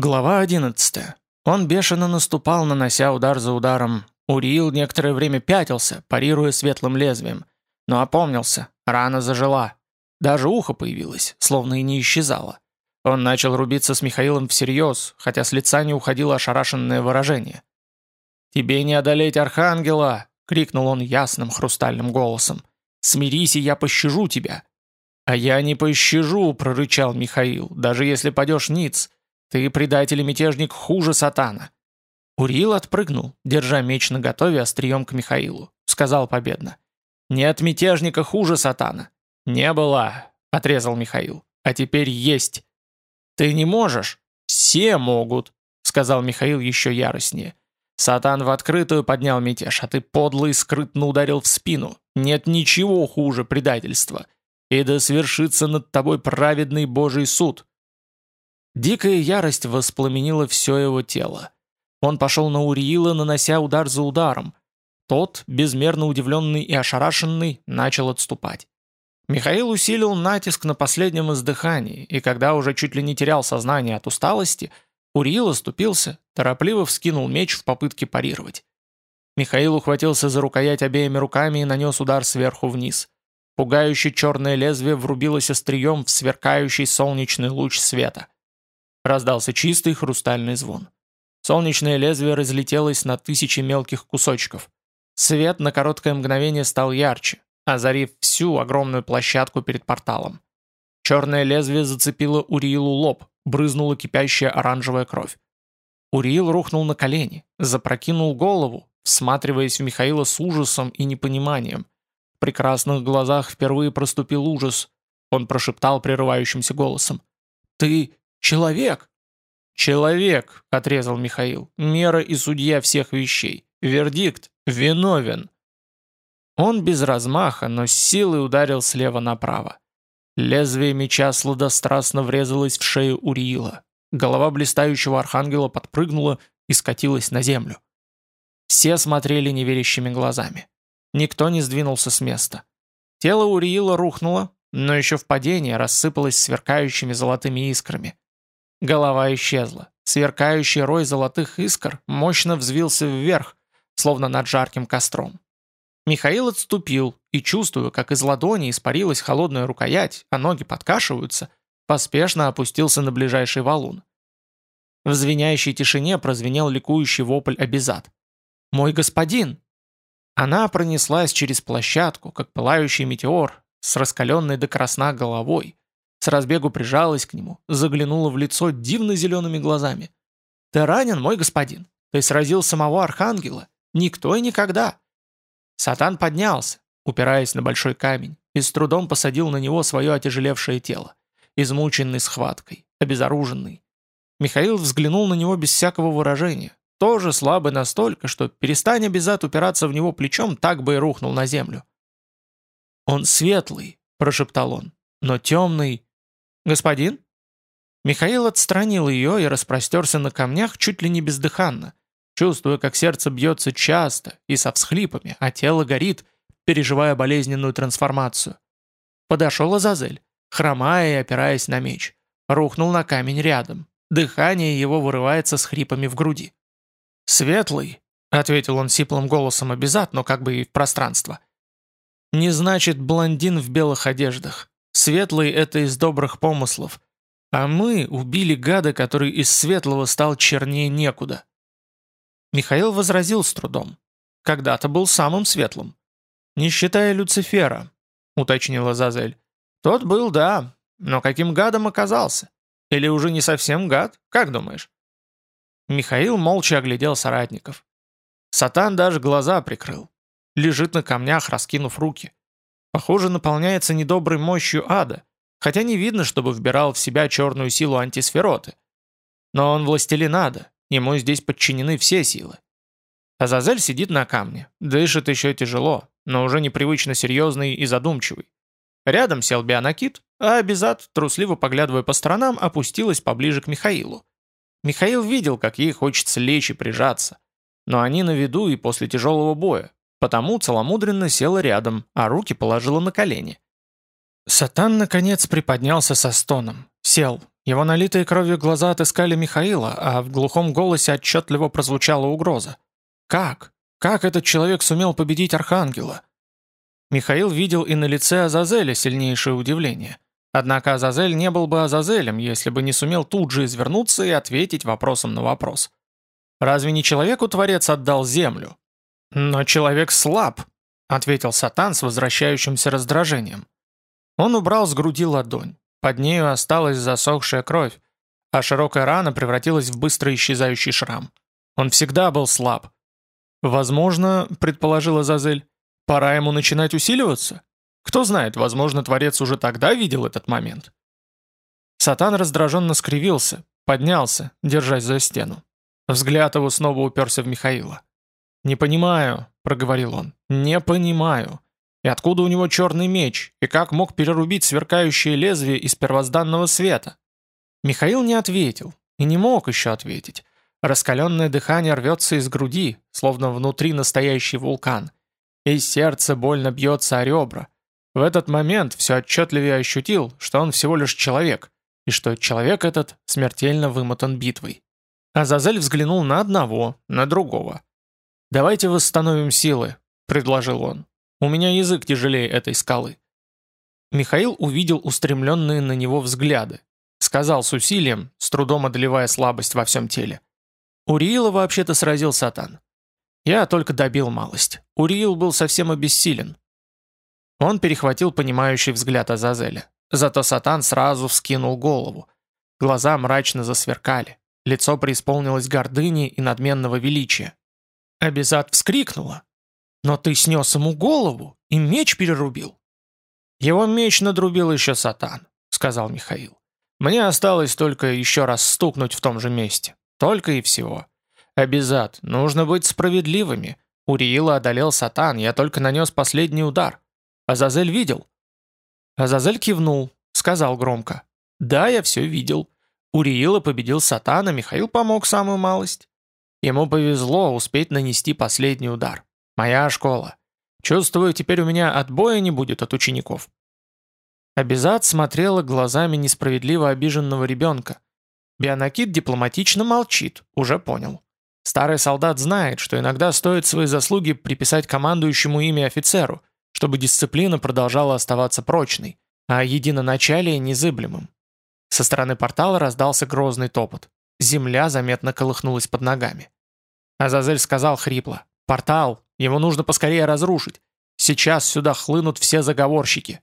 Глава 11. Он бешено наступал, нанося удар за ударом. Уриил некоторое время пятился, парируя светлым лезвием. Но опомнился, рана зажила. Даже ухо появилось, словно и не исчезало. Он начал рубиться с Михаилом всерьез, хотя с лица не уходило ошарашенное выражение. «Тебе не одолеть Архангела!» — крикнул он ясным хрустальным голосом. «Смирись, и я пощажу тебя!» «А я не пощажу!» — прорычал Михаил. «Даже если падешь ниц, ты, предатель и мятежник, хуже сатана!» Урил отпрыгнул, держа меч наготове острием к Михаилу. Сказал победно. «Нет мятежника хуже сатана!» «Не было!» — отрезал Михаил. «А теперь есть!» «Ты не можешь!» «Все могут!» — сказал Михаил еще яростнее. «Сатан в открытую поднял мятеж, а ты подлый скрытно ударил в спину. Нет ничего хуже предательства. И да свершится над тобой праведный Божий суд!» Дикая ярость воспламенила все его тело. Он пошел на Уриила, нанося удар за ударом. Тот, безмерно удивленный и ошарашенный, начал отступать. Михаил усилил натиск на последнем издыхании, и когда уже чуть ли не терял сознание от усталости, Уриил оступился, торопливо вскинул меч в попытке парировать. Михаил ухватился за рукоять обеими руками и нанес удар сверху вниз. Пугающее черное лезвие врубилось острием в сверкающий солнечный луч света. Раздался чистый хрустальный звон. Солнечное лезвие разлетелось на тысячи мелких кусочков. Свет на короткое мгновение стал ярче, озарив всю огромную площадку перед порталом. Черное лезвие зацепило Уриилу лоб, брызнула кипящая оранжевая кровь. Уриил рухнул на колени, запрокинул голову, всматриваясь в Михаила с ужасом и непониманием. В прекрасных глазах впервые проступил ужас. Он прошептал прерывающимся голосом. «Ты «Человек!» «Человек!» — отрезал Михаил. «Мера и судья всех вещей. Вердикт — виновен!» Он без размаха, но с силой ударил слева направо. Лезвие меча сладострастно врезалось в шею Уриила. Голова блистающего архангела подпрыгнула и скатилась на землю. Все смотрели неверящими глазами. Никто не сдвинулся с места. Тело Уриила рухнуло, но еще в падении рассыпалось сверкающими золотыми искрами. Голова исчезла. Сверкающий рой золотых искр мощно взвился вверх, словно над жарким костром. Михаил отступил и, чувствуя, как из ладони испарилась холодная рукоять, а ноги подкашиваются, поспешно опустился на ближайший валун. В звенящей тишине прозвенел ликующий вопль обезад. «Мой господин!» Она пронеслась через площадку, как пылающий метеор, с раскаленной до красна головой, с разбегу прижалась к нему, заглянула в лицо дивно-зелеными глазами. «Ты ранен, мой господин? Ты сразил самого архангела? Никто и никогда!» Сатан поднялся, упираясь на большой камень, и с трудом посадил на него свое отяжелевшее тело, измученный схваткой, обезоруженный. Михаил взглянул на него без всякого выражения, тоже слабый настолько, что, перестань обязать упираться в него плечом, так бы и рухнул на землю. «Он светлый», — прошептал он, — «но темный «Господин?» Михаил отстранил ее и распростерся на камнях чуть ли не бездыханно, чувствуя, как сердце бьется часто и со всхлипами, а тело горит, переживая болезненную трансформацию. Подошел Азазель, хромая и опираясь на меч. Рухнул на камень рядом. Дыхание его вырывается с хрипами в груди. «Светлый», — ответил он сиплым голосом обязат, но как бы и в пространство. «Не значит блондин в белых одеждах. Светлый — это из добрых помыслов. А мы убили гада, который из светлого стал чернее некуда. Михаил возразил с трудом. Когда-то был самым светлым. Не считая Люцифера, уточнила Зазель. Тот был, да, но каким гадом оказался? Или уже не совсем гад? Как думаешь? Михаил молча оглядел соратников. Сатан даже глаза прикрыл. Лежит на камнях, раскинув руки. Похоже, наполняется недоброй мощью ада, хотя не видно, чтобы вбирал в себя черную силу антисфероты. Но он властелин ада, ему здесь подчинены все силы. Азазель сидит на камне, дышит еще тяжело, но уже непривычно серьезный и задумчивый. Рядом сел Бионакит, а Абизат, трусливо поглядывая по сторонам, опустилась поближе к Михаилу. Михаил видел, как ей хочется лечь и прижаться. Но они на виду и после тяжелого боя, Потому целомудренно села рядом, а руки положила на колени. Сатан, наконец, приподнялся со стоном, сел, Его налитые кровью глаза отыскали Михаила, а в глухом голосе отчетливо прозвучала угроза. «Как? Как этот человек сумел победить Архангела?» Михаил видел и на лице Азазеля сильнейшее удивление. Однако Азазель не был бы Азазелем, если бы не сумел тут же извернуться и ответить вопросом на вопрос. «Разве не человеку Творец отдал землю?» «Но человек слаб», — ответил Сатан с возвращающимся раздражением. Он убрал с груди ладонь. Под нею осталась засохшая кровь, а широкая рана превратилась в быстро исчезающий шрам. Он всегда был слаб. «Возможно, — предположила Зазель, — пора ему начинать усиливаться? Кто знает, возможно, Творец уже тогда видел этот момент». Сатан раздраженно скривился, поднялся, держась за стену. Взгляд его снова уперся в Михаила. «Не понимаю», — проговорил он, — «не понимаю. И откуда у него черный меч? И как мог перерубить сверкающее лезвие из первозданного света? Михаил не ответил. И не мог еще ответить. Раскаленное дыхание рвется из груди, словно внутри настоящий вулкан. И сердце больно бьется о ребра. В этот момент все отчетливее ощутил, что он всего лишь человек, и что человек этот смертельно вымотан битвой. Азазель взглянул на одного, на другого. «Давайте восстановим силы», — предложил он. У меня язык тяжелее этой скалы». Михаил увидел устремленные на него взгляды. Сказал с усилием, с трудом одолевая слабость во всем теле. «Уриила вообще-то сразил сатан. Я только добил малость. Уриил был совсем обессилен». Он перехватил понимающий взгляд Азазеля. Зато сатан сразу вскинул голову. Глаза мрачно засверкали. Лицо преисполнилось гордыни и надменного величия. Абизат вскрикнула, но ты снес ему голову и меч перерубил. Его меч надрубил еще сатан, сказал Михаил. Мне осталось только еще раз стукнуть в том же месте. Только и всего. Обязат, нужно быть справедливыми. Уриила одолел сатан, я только нанес последний удар. Азазель видел? Азазель кивнул, сказал громко. Да, я все видел. Уриила победил сатана, Михаил помог самую малость. Ему повезло успеть нанести последний удар. Моя школа. Чувствую, теперь у меня отбоя не будет от учеников». Абизад смотрела глазами несправедливо обиженного ребенка. Бионакит дипломатично молчит, уже понял. Старый солдат знает, что иногда стоит свои заслуги приписать командующему ими офицеру, чтобы дисциплина продолжала оставаться прочной, а единоначалие незыблемым. Со стороны портала раздался грозный топот. Земля заметно колыхнулась под ногами. Азазель сказал хрипло. «Портал! Его нужно поскорее разрушить. Сейчас сюда хлынут все заговорщики.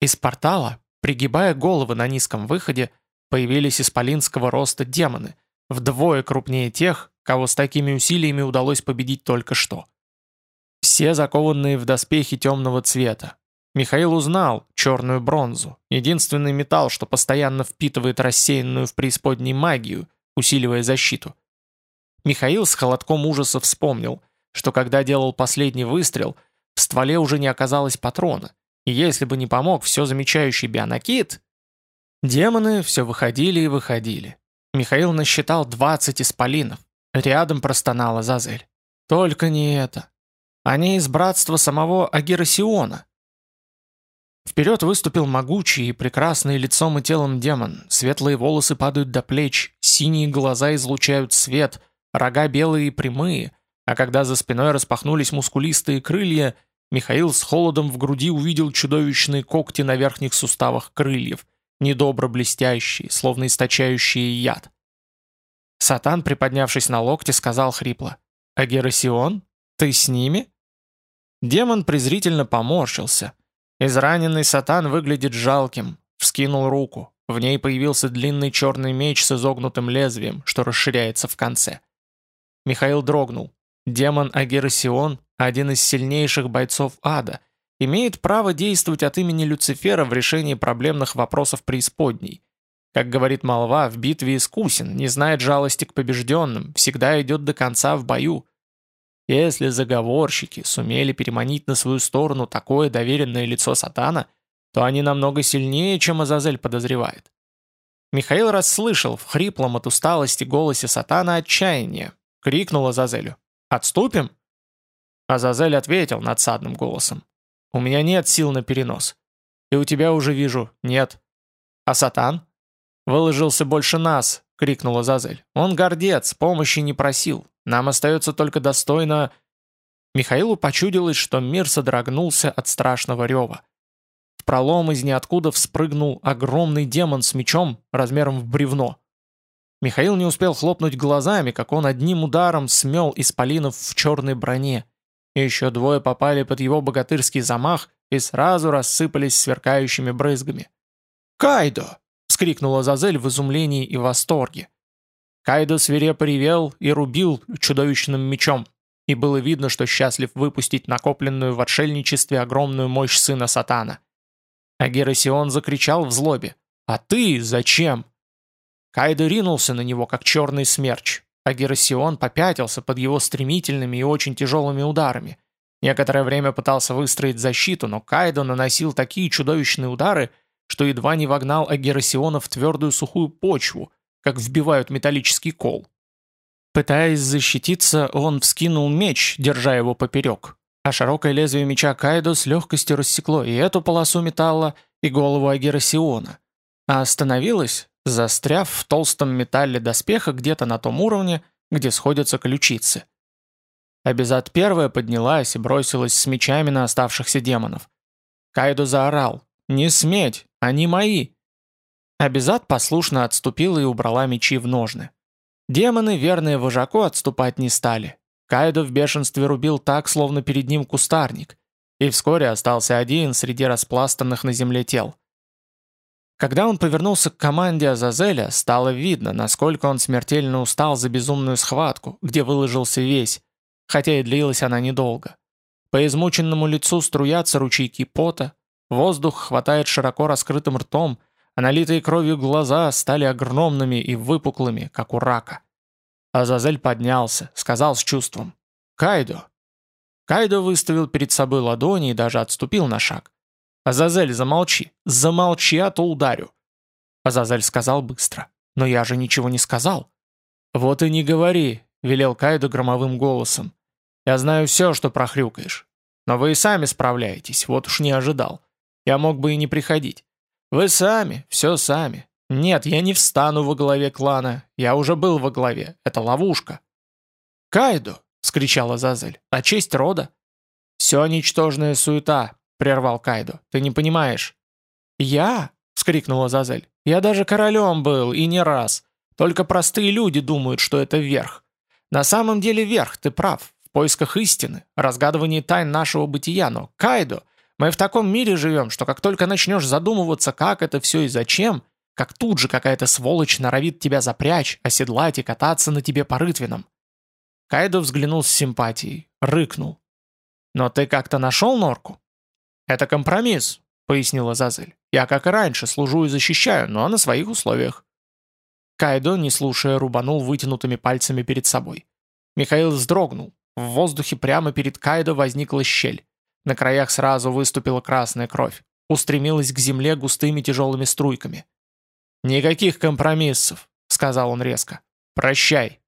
Из портала, пригибая головы на низком выходе, появились исполинского роста демоны, вдвое крупнее тех, кого с такими усилиями удалось победить только что. Все закованные в доспехи темного цвета. Михаил узнал черную бронзу, единственный металл, что постоянно впитывает рассеянную в преисподней магию, усиливая защиту. Михаил с холодком ужаса вспомнил – что когда делал последний выстрел, в стволе уже не оказалось патрона, и если бы не помог все замечающий бионакит... Демоны все выходили и выходили. Михаил насчитал 20 исполинов. Рядом простонала Зазель. Только не это. Они из братства самого Агерасиона. Вперед выступил могучий и прекрасный лицом и телом демон. Светлые волосы падают до плеч, синие глаза излучают свет, рога белые и прямые — а когда за спиной распахнулись мускулистые крылья, Михаил с холодом в груди увидел чудовищные когти на верхних суставах крыльев, недобро блестящие, словно источающие яд. Сатан, приподнявшись на локте, сказал хрипло, «А Герасион? Ты с ними?» Демон презрительно поморщился. Израненный Сатан выглядит жалким, вскинул руку. В ней появился длинный черный меч с изогнутым лезвием, что расширяется в конце. Михаил дрогнул. Демон Агерасион, один из сильнейших бойцов ада, имеет право действовать от имени Люцифера в решении проблемных вопросов преисподней. Как говорит молва, в битве искусен, не знает жалости к побежденным, всегда идет до конца в бою. Если заговорщики сумели переманить на свою сторону такое доверенное лицо сатана, то они намного сильнее, чем Азазель подозревает. Михаил расслышал в хриплом от усталости голосе сатана отчаяние, крикнул Азазелю. Отступим?» Азазель ответил надсадным голосом. «У меня нет сил на перенос. И у тебя уже вижу, нет. А Сатан?» «Выложился больше нас!» — крикнула Зазель. «Он гордец, помощи не просил. Нам остается только достойно...» Михаилу почудилось, что мир содрогнулся от страшного рева. В пролом из ниоткуда вспрыгнул огромный демон с мечом размером в бревно. Михаил не успел хлопнуть глазами, как он одним ударом смел исполинов в черной броне. И еще двое попали под его богатырский замах и сразу рассыпались сверкающими брызгами. «Кайдо!» — вскрикнула Зазель в изумлении и восторге. Кайдо свирепо ревел и рубил чудовищным мечом, и было видно, что счастлив выпустить накопленную в отшельничестве огромную мощь сына Сатана. А Герасион закричал в злобе. «А ты зачем?» Кайдо ринулся на него, как черный смерч, а Герасион попятился под его стремительными и очень тяжелыми ударами. Некоторое время пытался выстроить защиту, но Кайдо наносил такие чудовищные удары, что едва не вогнал Агерасиона в твердую сухую почву, как вбивают металлический кол. Пытаясь защититься, он вскинул меч, держа его поперек. А широкое лезвие меча Кайдо с легкостью рассекло и эту полосу металла, и голову Агерасиона. А остановилось, застряв в толстом металле доспеха где-то на том уровне, где сходятся ключицы. Абизад первая поднялась и бросилась с мечами на оставшихся демонов. Кайдо заорал «Не сметь! Они мои!» Абизад послушно отступила и убрала мечи в ножны. Демоны, верные вожаку, отступать не стали. Кайдо в бешенстве рубил так, словно перед ним кустарник, и вскоре остался один среди распластанных на земле тел. Когда он повернулся к команде Азазеля, стало видно, насколько он смертельно устал за безумную схватку, где выложился весь, хотя и длилась она недолго. По измученному лицу струятся ручейки пота, воздух хватает широко раскрытым ртом, а налитые кровью глаза стали огромными и выпуклыми, как у рака. Азазель поднялся, сказал с чувством «Кайдо». Кайдо выставил перед собой ладони и даже отступил на шаг. «Азазель, замолчи! Замолчи, а то ударю!» Азазель сказал быстро. «Но я же ничего не сказал». «Вот и не говори», — велел Кайдо громовым голосом. «Я знаю все, что прохрюкаешь. Но вы и сами справляетесь, вот уж не ожидал. Я мог бы и не приходить. Вы сами, все сами. Нет, я не встану во главе клана. Я уже был во главе. Это ловушка. «Кайдо!» — скричала Зазель. «А честь рода?» «Все ничтожная суета», — прервал Кайдо. «Ты не понимаешь». «Я?» — вскрикнула Зазель. «Я даже королем был, и не раз. Только простые люди думают, что это верх. На самом деле верх, ты прав, в поисках истины, разгадывании тайн нашего бытия, но Кайдо мы в таком мире живем, что как только начнешь задумываться, как это все и зачем, как тут же какая-то сволочь норовит тебя запрячь, оседлать и кататься на тебе по рытвинам. Кайдо взглянул с симпатией, рыкнул. «Но ты как-то нашел норку?» «Это компромисс», — пояснила Зазель. «Я, как и раньше, служу и защищаю, но на своих условиях». Кайдо, не слушая, рубанул вытянутыми пальцами перед собой. Михаил вздрогнул. В воздухе прямо перед Кайдо возникла щель. На краях сразу выступила красная кровь. Устремилась к земле густыми тяжелыми струйками. «Никаких компромиссов», — сказал он резко. «Прощай».